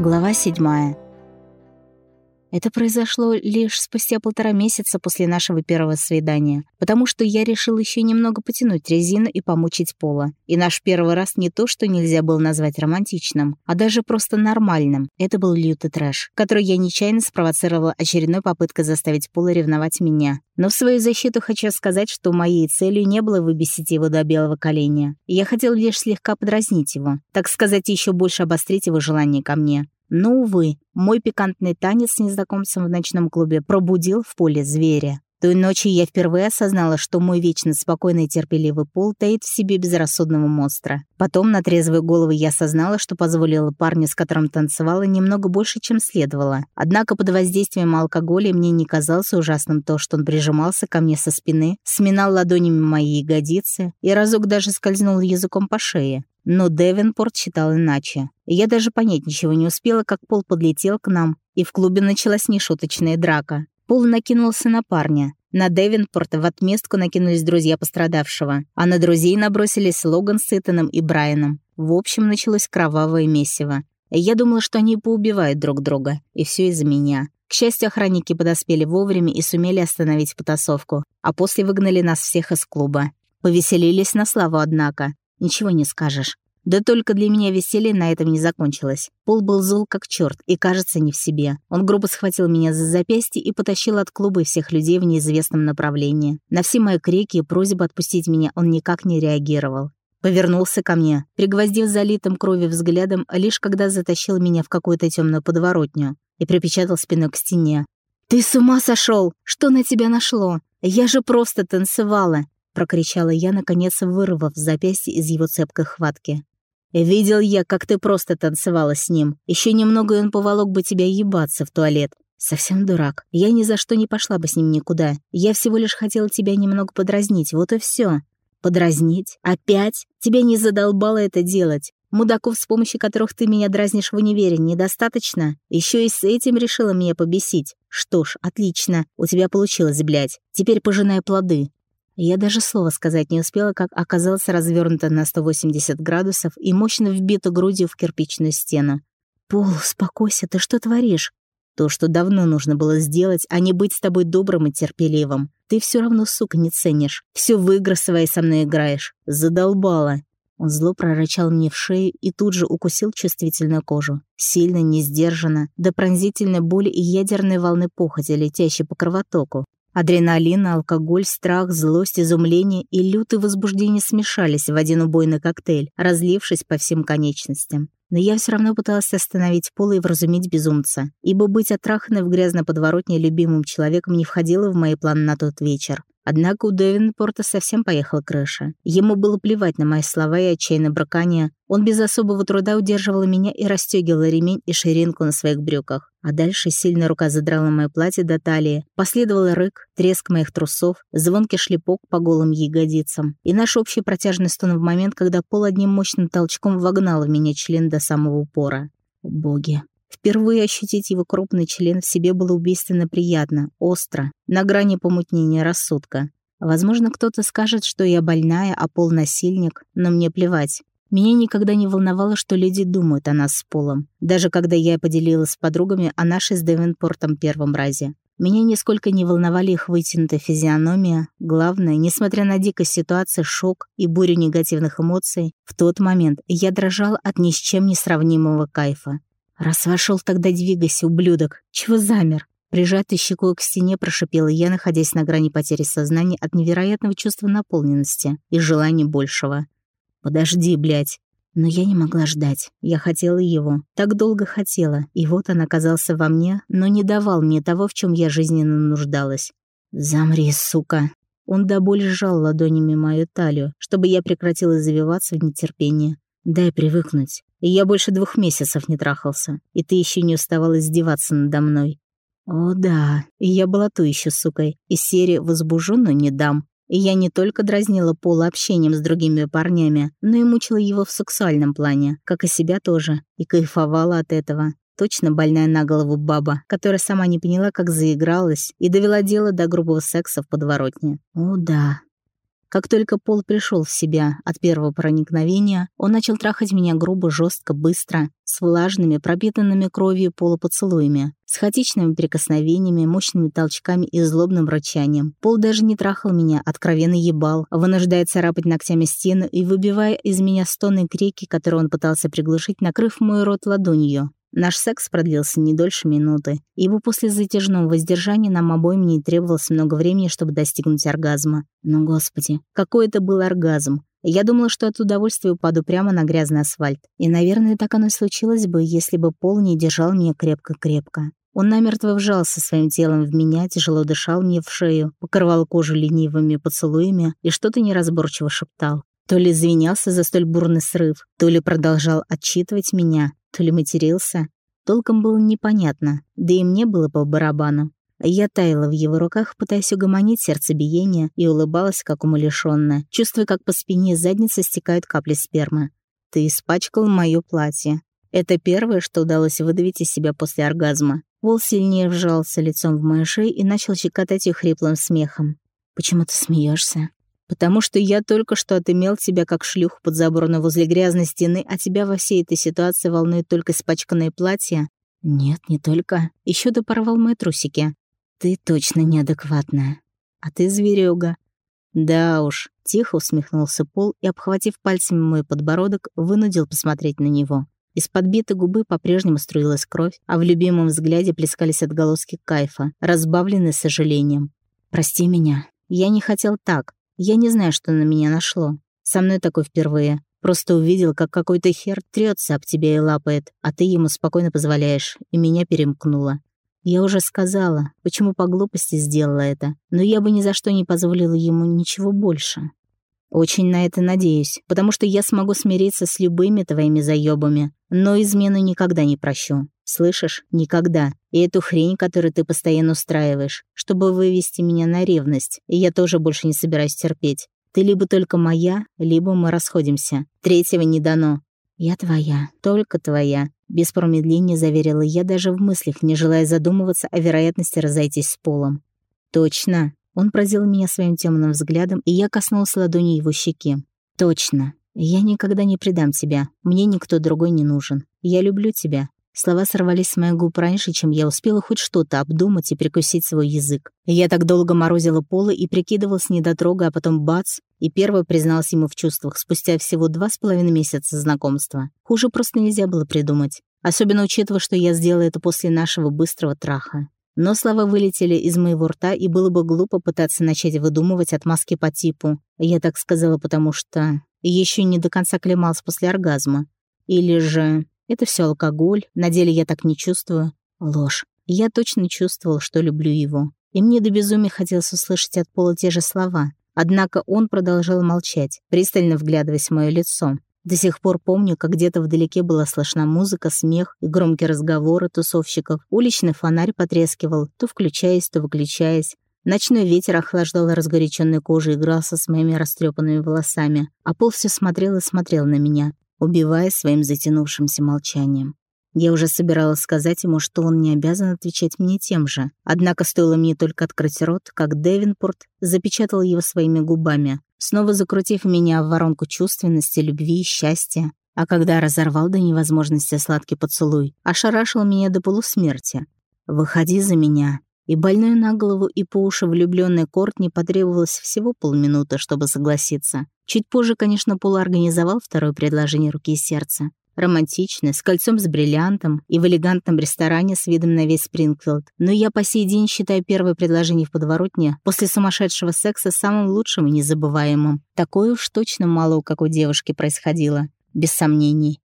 Глава седьмая. Это произошло лишь спустя полтора месяца после нашего первого свидания, потому что я решил еще немного потянуть резину и помучить Пола. И наш первый раз не то, что нельзя было назвать романтичным, а даже просто нормальным. Это был лютый трэш, который я нечаянно спровоцировала очередной попыткой заставить Пола ревновать меня. Но в свою защиту хочу сказать, что моей целью не было выбесить его до белого коленя. Я хотел лишь слегка подразнить его, так сказать, еще больше обострить его желание ко мне. Но, увы, мой пикантный танец с незнакомцем в ночном клубе пробудил в поле зверя. Той ночью я впервые осознала, что мой вечно спокойный и терпеливый пол таит в себе безрассудного монстра. Потом на трезвые головы я осознала, что позволила парню, с которым танцевала, немного больше, чем следовало. Однако под воздействием алкоголя мне не казалось ужасным то, что он прижимался ко мне со спины, сминал ладонями мои ягодицы и разок даже скользнул языком по шее. Но Девенпорт считал иначе. Я даже понять ничего не успела, как Пол подлетел к нам, и в клубе началась нешуточная драка. Пол накинулся на парня. На Девенпорта в отместку накинулись друзья пострадавшего, а на друзей набросились Логан с Итаном и Брайаном. В общем, началось кровавое месиво. Я думала, что они поубивают друг друга, и все из-за меня. К счастью, охранники подоспели вовремя и сумели остановить потасовку, а после выгнали нас всех из клуба. Повеселились на славу, однако. Ничего не скажешь. Да только для меня веселье на этом не закончилось. Пол был зол как черт и, кажется, не в себе. Он грубо схватил меня за запястье и потащил от клуба всех людей в неизвестном направлении. На все мои крики и просьбы отпустить меня он никак не реагировал. Повернулся ко мне, пригвоздив залитым кровью взглядом, лишь когда затащил меня в какую-то темную подворотню и припечатал спиной к стене. «Ты с ума сошел? Что на тебя нашло? Я же просто танцевала. — прокричала я, наконец вырвав запястье из его цепкой хватки. «Видел я, как ты просто танцевала с ним. Еще немного, и он поволок бы тебя ебаться в туалет. Совсем дурак. Я ни за что не пошла бы с ним никуда. Я всего лишь хотела тебя немного подразнить, вот и все. Подразнить? Опять? Тебя не задолбало это делать. Мудаков, с помощью которых ты меня дразнишь в универе, недостаточно? Еще и с этим решила меня побесить. Что ж, отлично. У тебя получилось, блядь. Теперь пожинай плоды. Я даже слова сказать не успела, как оказалась развернута на 180 градусов и мощно вбита грудью в кирпичную стену. «Пол, успокойся, ты что творишь?» «То, что давно нужно было сделать, а не быть с тобой добрым и терпеливым. Ты все равно, сука, не ценишь. Все в игры со мной играешь. Задолбала». Он зло прорычал мне в шею и тут же укусил чувствительную кожу. Сильно, несдержанно, до пронзительной боли и ядерной волны похоти, летящей по кровотоку. Адреналин, алкоголь, страх, злость, изумление и лютое возбуждение смешались в один убойный коктейль, разлившись по всем конечностям. Но я все равно пыталась остановить Пола и вразумить безумца, ибо быть отраханной в грязной подворотне любимым человеком не входило в мои планы на тот вечер. Однако у Девинпорта совсем поехала крыша. Ему было плевать на мои слова и отчаянное бракание. Он без особого труда удерживал меня и расстегивал ремень и ширинку на своих брюках. А дальше сильная рука задрала мое платье до талии. Последовал рык, треск моих трусов, звонкий шлепок по голым ягодицам. И наш общий протяжный стон в момент, когда пол одним мощным толчком вогнал в меня член до самого упора. Боги, Впервые ощутить его крупный член в себе было убийственно приятно, остро, на грани помутнения рассудка. Возможно, кто-то скажет, что я больная, а Пол насильник, но мне плевать. Меня никогда не волновало, что люди думают о нас с Полом, даже когда я поделилась с подругами о нашей с Девенпортом первом разе. Меня нисколько не волновали их вытянутая физиономия. Главное, несмотря на дикость ситуации, шок и бурю негативных эмоций, в тот момент я дрожала от ни с чем не сравнимого кайфа. «Раз вошел, тогда двигайся, ублюдок! Чего замер?» Прижатой щекой к стене прошипела я, находясь на грани потери сознания от невероятного чувства наполненности и желания большего. «Подожди, блядь!» Но я не могла ждать. Я хотела его. Так долго хотела. И вот он оказался во мне, но не давал мне того, в чем я жизненно нуждалась. «Замри, сука!» Он до боли сжал ладонями мою талию, чтобы я прекратила завиваться в нетерпении. «Дай привыкнуть. И я больше двух месяцев не трахался, и ты еще не уставала издеваться надо мной. О да, и я была ту еще сукой, из серии «Возбужу, но не дам». И я не только дразнила Пола общением с другими парнями, но и мучила его в сексуальном плане, как и себя тоже, и кайфовала от этого. Точно больная на голову баба, которая сама не поняла, как заигралась, и довела дело до грубого секса в подворотне. О да, Как только Пол пришел в себя от первого проникновения, он начал трахать меня грубо, жестко, быстро, с влажными, пропитанными кровью полупоцелуями, с хаотичными прикосновениями, мощными толчками и злобным рычанием. Пол даже не трахал меня, откровенно ебал, вынуждая царапать ногтями стену и выбивая из меня стоны крики, которые он пытался приглушить, накрыв мой рот ладонью. Наш секс продлился не дольше минуты, ибо после затяжного воздержания нам обоим не требовалось много времени, чтобы достигнуть оргазма. Но, господи, какой это был оргазм! Я думала, что от удовольствия упаду прямо на грязный асфальт. И, наверное, так оно и случилось бы, если бы Пол не держал меня крепко-крепко. Он намертво вжался своим телом в меня, тяжело дышал мне в шею, покрывал кожу ленивыми поцелуями и что-то неразборчиво шептал. То ли извинялся за столь бурный срыв, то ли продолжал отчитывать меня, то ли матерился. Толком было непонятно, да и мне было по барабану. Я таяла в его руках, пытаясь угомонить сердцебиение, и улыбалась, как умалишённая, чувствуя, как по спине задницы стекают капли спермы. «Ты испачкал моё платье». Это первое, что удалось выдавить из себя после оргазма. Вол сильнее вжался лицом в мою шею и начал щекотать её хриплым смехом. «Почему ты смеешься? Потому что я только что отымел тебя как шлюху под заборно возле грязной стены, а тебя во всей этой ситуации волнует только испачканное платье? Нет, не только. Еще ты порвал мои трусики. Ты точно неадекватная. А ты зверюга. Да уж, тихо усмехнулся Пол и, обхватив пальцами мой подбородок, вынудил посмотреть на него. Из подбитой губы по-прежнему струилась кровь, а в любимом взгляде плескались отголоски кайфа, разбавленные сожалением. «Прости меня. Я не хотел так. Я не знаю, что на меня нашло. Со мной такое впервые. Просто увидел, как какой-то хер трется об тебя и лапает, а ты ему спокойно позволяешь, и меня перемкнуло. Я уже сказала, почему по глупости сделала это, но я бы ни за что не позволила ему ничего больше. Очень на это надеюсь, потому что я смогу смириться с любыми твоими заёбами, но измену никогда не прощу. Слышишь? Никогда. И эту хрень, которую ты постоянно устраиваешь, чтобы вывести меня на ревность, и я тоже больше не собираюсь терпеть. Ты либо только моя, либо мы расходимся. Третьего не дано. Я твоя, только твоя. Без промедления заверила я даже в мыслях, не желая задумываться о вероятности разойтись с Полом. Точно. Он поразил меня своим темным взглядом, и я коснулась ладони его щеки. Точно. Я никогда не предам тебя. Мне никто другой не нужен. Я люблю тебя. Слова сорвались с моих губ раньше, чем я успела хоть что-то обдумать и прикусить свой язык. Я так долго морозила полы и прикидывалась недотрога, а потом бац, и первый признался ему в чувствах спустя всего два с половиной месяца знакомства. Хуже просто нельзя было придумать. Особенно учитывая, что я сделала это после нашего быстрого траха. Но слова вылетели из моего рта, и было бы глупо пытаться начать выдумывать отмазки по типу. Я так сказала, потому что еще не до конца клемалась после оргазма. Или же это все алкоголь, на деле я так не чувствую. Ложь. Я точно чувствовал, что люблю его. И мне до безумия хотелось услышать от Пола те же слова. Однако он продолжал молчать, пристально вглядываясь в мое лицо. До сих пор помню, как где-то вдалеке была слышна музыка, смех и громкие разговоры тусовщиков. Уличный фонарь потрескивал, то включаясь, то выключаясь. Ночной ветер охлаждал разгоряченную кожу и игрался с моими растрепанными волосами. А Пол все смотрел и смотрел на меня убивая своим затянувшимся молчанием. Я уже собиралась сказать ему, что он не обязан отвечать мне тем же. Однако стоило мне только открыть рот, как Девинпорт запечатал его своими губами, снова закрутив меня в воронку чувственности, любви и счастья. А когда разорвал до невозможности сладкий поцелуй, ошарашил меня до полусмерти. «Выходи за меня», и больной на голову и по уши влюбленной Кортни потребовалось всего полминуты, чтобы согласиться. Чуть позже, конечно, Пол организовал второе предложение руки и сердца. Романтичное, с кольцом с бриллиантом и в элегантном ресторане с видом на весь Спрингфилд. Но я по сей день считаю первое предложение в подворотне после сумасшедшего секса самым лучшим и незабываемым. Такое уж точно мало у какой девушки происходило. Без сомнений.